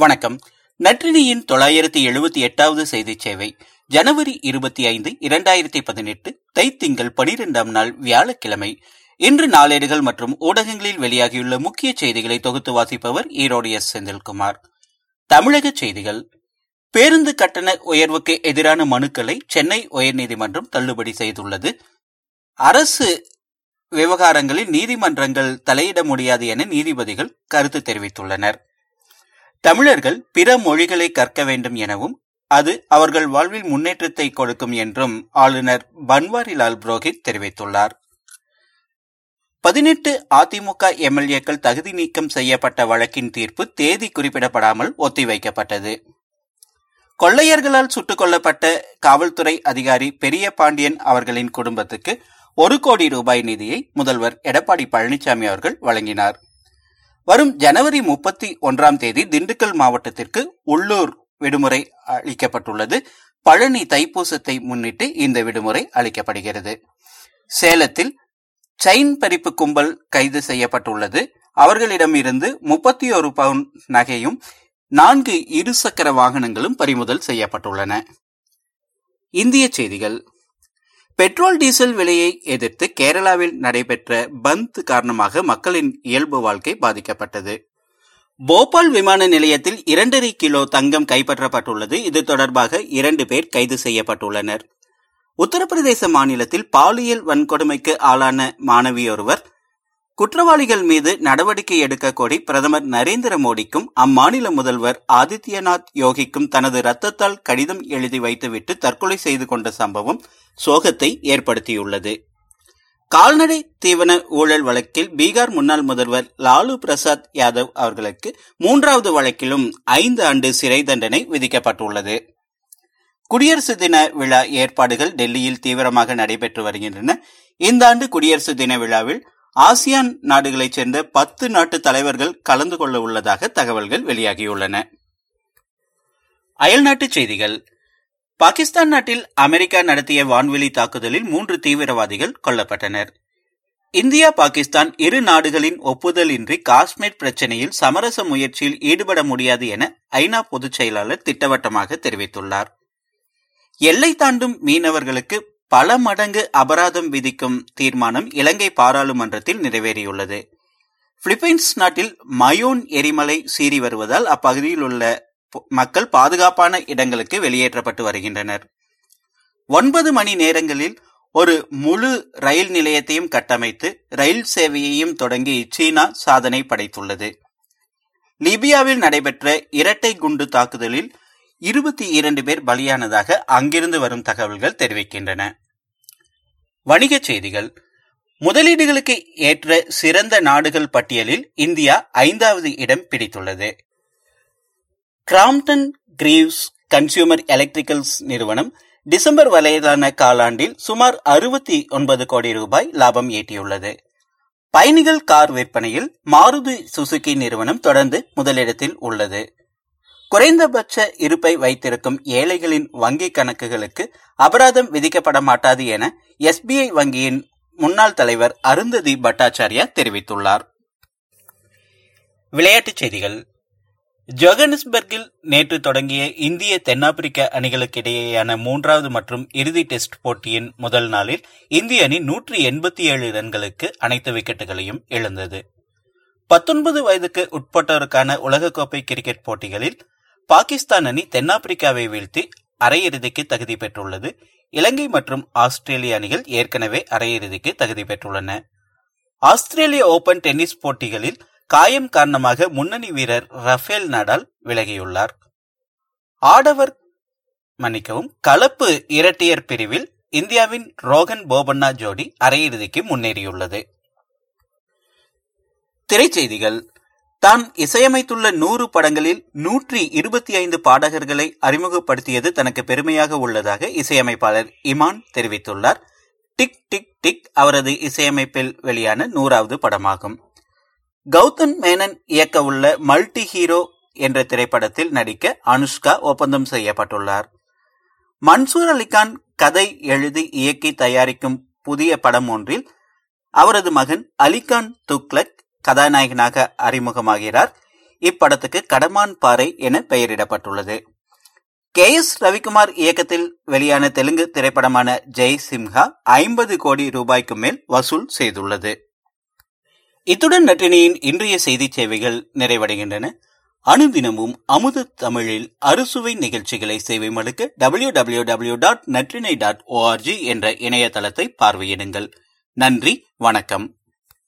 வணக்கம். நற்றினியின் தொள்ளாயிரத்தி எழுபத்தி எட்டாவது செய்தி சேவை ஜனவரி இருபத்தி ஐந்து இரண்டாயிரத்தி பதினெட்டு தைத்திங்கள் பனிரெண்டாம் நாள் வியாழக்கிழமை. இன்று நாளேடுகள் மற்றும் ஊடகங்களில் வெளியாகியுள்ள முக்கிய செய்திகளை தொகுத்து வாசிப்பவர் ஈரோடு எஸ். செந்தில்குமார். தமிழக செய்திகள். பேருந்து கட்டண உயர்வுக்கு எதிரான மனுக்களை சென்னை உயர்நீதிமன்றம் தள்ளுபடி செய்துள்ளது. அரசு விவகாரங்களில் நீதிமன்றங்கள் தலையிட முடியாது என நீதிபதிகள் கருத்து தெரிவித்துள்ளனர். தமிழர்கள் பிற மொழிகளை கற்க வேண்டும் எனவும் அது அவர்கள் வாழ்வில் முன்னேற்றத்தை கொடுக்கும் என்றும் ஆளுநர் பன்வாரிலால் புரோஹித் தெரிவித்துள்ளார். பதினெட்டு அதிமுக எம்எல்ஏக்கள் தகுதி நீக்கம் செய்யப்பட்ட வழக்கின் தீர்ப்பு தேதி குறிப்பிடப்படாமல் ஒத்திவைக்கப்பட்டது. கொள்ளையர்களால் சுட்டுக் கொல்லப்பட்ட காவல்துறை அதிகாரி பெரிய பாண்டியன் அவர்களின் குடும்பத்துக்கு ஒரு கோடி ரூபாய் நிதியை முதல்வர் எடப்பாடி பழனிசாமி அவர்கள் வழங்கினார். வரும் ஜனவரி முப்பத்தி ஒன்றாம் தேதி திண்டுக்கல் மாவட்டத்திற்கு உள்ளூர் விடுமுறை அளிக்கப்பட்டுள்ளது. பழனி தைப்பூசத்தை முன்னிட்டு இந்த விடுமுறை அளிக்கப்படுகிறது. சேலத்தில் செயின் பறிப்பு கும்பல் கைது செய்யப்பட்டுள்ளது. அவர்களிடமிருந்து முப்பத்தி ஒரு பவுன் நகையும் நான்கு இருசக்கர வாகனங்களும் பறிமுதல் செய்யப்பட்டுள்ளன. இந்திய செய்திகள். பெட்ரோல் டீசல் விலையை எதிர்த்து கேரளாவில் நடைபெற்ற பந்த் காரணமாக மக்களின் இயல்பு வாழ்க்கை பாதிக்கப்பட்டது. போபால் விமான நிலையத்தில் இரண்டரை கிலோ தங்கம் கைப்பற்றப்பட்டுள்ளது. இது தொடர்பாக இரண்டு பேர் கைது செய்யப்பட்டுள்ளனர். உத்தரப்பிரதேச மாநிலத்தில் பாலியல் வன்கொடுமைக்கு ஆளான மாணவியொருவர் குற்றவாளிகள் மீது நடவடிக்கை எடுக்க கோரி பிரதமர் நரேந்திர மோடிக்கும் அம்மாநில முதல்வர் ஆதித்யநாத் யோகிக்கும் தனது ரத்தத்தால் கடிதம் எழுதி வைத்துவிட்டு தற்கொலை செய்து கொண்ட சம்பவம் சோகத்தை ஏற்படுத்தியுள்ளது. கால்நடை தீவன ஊழல் வழக்கில் பீகார் முன்னாள் முதல்வர் லாலு பிரசாத் யாதவ் அவர்களுக்கு மூன்றாவது வழக்கிலும் ஐந்து ஆண்டு சிறை தண்டனை விதிக்கப்பட்டுள்ளது. குடியரசு தின விழா ஏற்பாடுகள் டெல்லியில் தீவிரமாக நடைபெற்று வருகின்றன. இந்த ஆண்டு குடியரசு தின விழாவில் ஆசியான் நாடுகளைச் சேர்ந்த பத்து நாட்டு தலைவர்கள் கலந்து கொள்ள உள்ளதாக தகவல்கள் வெளியாகியுள்ளன. அயல்நாட்டு செய்திகள். பாகிஸ்தான் நாட்டில் அமெரிக்கா நடத்திய வான்வெளி தாக்குதலில் மூன்று தீவிரவாதிகள் கொல்லப்பட்டனர். இந்தியா பாகிஸ்தான் இரு நாடுகளின் ஒப்புதலின்றி காஷ்மீர் பிரச்சினையில் சமரச முயற்சியில் ஈடுபட முடியாது என ஐநா பொதுச் செயலாளர் திட்டவட்டமாக தெரிவித்துள்ளார். எல்லை தாண்டும் மீனவர்களுக்கு பல மடங்கு அபராதம் விதிக்கும் தீர்மானம் இலங்கை பாராளுமன்றத்தில் நிறைவேறியுள்ளது. பிலிப்பைன்ஸ் நாட்டில் மயோன் எரிமலை சீறி வருவதால் அப்பகுதியில் உள்ள மக்கள் பாதுகாப்பான இடங்களுக்கு வெளியேற்றப்பட்டு வருகின்றனர். ஒன்பது மணி நேரங்களில் ஒரு முழு ரயில் நிலையத்தையும் கட்டமைத்து ரயில் சேவையையும் தொடங்கி சீனா சாதனை படைத்துள்ளது. லிபியாவில் நடைபெற்ற இரட்டை குண்டு தாக்குதலில் இருபத்தி இரண்டு பேர் பலியானதாக அங்கிருந்து வரும் தகவல்கள் தெரிவிக்கின்றன. வணிகச் செய்திகள். முதலீடுகளுக்கு ஏற்ற சிறந்த நாடுகள் பட்டியலில் இந்தியா ஐந்தாவது இடம் பிடித்துள்ளது. கிராம்டன் கிரீவ்ஸ் கன்சியூமர் எலக்ட்ரிக்கல்ஸ் நிறுவனம் டிசம்பர் வரையிலான காலாண்டில் சுமார் அறுபத்தி ஒன்பது கோடி ரூபாய் லாபம் ஈட்டியுள்ளது. பயணிகள் கார் விற்பனையில் மாருதி சுசுகி நிறுவனம் தொடர்ந்து முதலிடத்தில் உள்ளது. குறைந்தபட்ச இருப்பை வைத்திருக்கும் ஏழைகளின் வங்கிக் கணக்குகளுக்கு அபராதம் விதிக்கப்பட மாட்டாது என எஸ்பிஐ வங்கியின் முன்னாள் தலைவர் அருந்ததி பட்டாச்சாரியா தெரிவித்துள்ளார். விளையாட்டுச் செய்திகள். ஜோகனஸ்பர்கில் நேற்று தொடங்கிய இந்திய தென்னாப்பிரிக்க அணிகளுக்கிடையேயான மூன்றாவது மற்றும் இறுதி டெஸ்ட் போட்டியின் முதல் நாளில் இந்திய அணி நூற்றி எண்பத்தி ஏழு ரன்களுக்கு அனைத்து விக்கெட்டுகளையும் இழந்தது. பத்தொன்பது வயதுக்கு உட்பட்டோருக்கான உலகக்கோப்பை கிரிக்கெட் போட்டிகளில் பாகிஸ்தான் அணி தென்னாப்பிரிக்காவை வீழ்த்தி அரையிறுதிக்கு தகுதி பெற்றுள்ளது. இலங்கை மற்றும் ஆஸ்திரேலிய அணிகள் ஏற்கனவே அரையிறுதிக்கு தகுதி பெற்றுள்ளன. ஆஸ்திரேலிய ஓபன் டென்னிஸ் போட்டிகளில் காயம் காரணமாக முன்னணி வீரர் ரஃபேல் நடால் விலகியுள்ளார். ஆடவர் மன்னிக்கவும் கலப்பு இரட்டையர் பிரிவில் இந்தியாவின் ரோகன் போபண்ணா ஜோடி அரையிறுதிக்கு முன்னேறியுள்ளது. திரைச்செய்திகள். தான் இசையமைத்துள்ள நூறு படங்களில் நூற்றி இருபத்தி ஐந்து பாடகர்களை அறிமுகப்படுத்தியது தனக்கு பெருமையாக உள்ளதாக இசையமைப்பாளர் இமான் தெரிவித்துள்ளார். டிக் டிக் டிக் அவரது இசையமைப்பில் வெளியான நூறாவது படமாகும். கௌதம் மேனன் இயக்க உள்ள மல்டி ஹீரோ என்ற திரைப்படத்தில் நடிக்க அனுஷ்கா ஒப்பந்தம் செய்யப்பட்டுள்ளார். மன்சூர் அலிகான் கதை எழுதி இயக்கி தயாரிக்கும் புதிய படம் ஒன்றில் அவரது மகன் அலிகான் துக்லக் கதாநாயகனாக அறிமுகமாகிறார். இப்படத்துக்கு கடமான் பாறை என பெயரிடப்பட்டுள்ளது. கே எஸ் ரவிக்குமார் இயக்கத்தில் வெளியான தெலுங்கு திரைப்படமான ஜெய் சிம்ஹா ஐம்பது கோடி ரூபாய்க்கு மேல் வசூல் செய்துள்ளது. இத்துடன் நட்டினியின் இன்றைய செய்தி சேவைகள் நிறைவடைகின்றன. அனுதினமும் அமுத தமிழில் அறுசுவை நிகழ்ச்சிகளை சேவை மடுக்க W W W dot Natrinai dot O R G என்ற இணையதளத்தை பார்வையிடுங்கள். நன்றி வணக்கம்.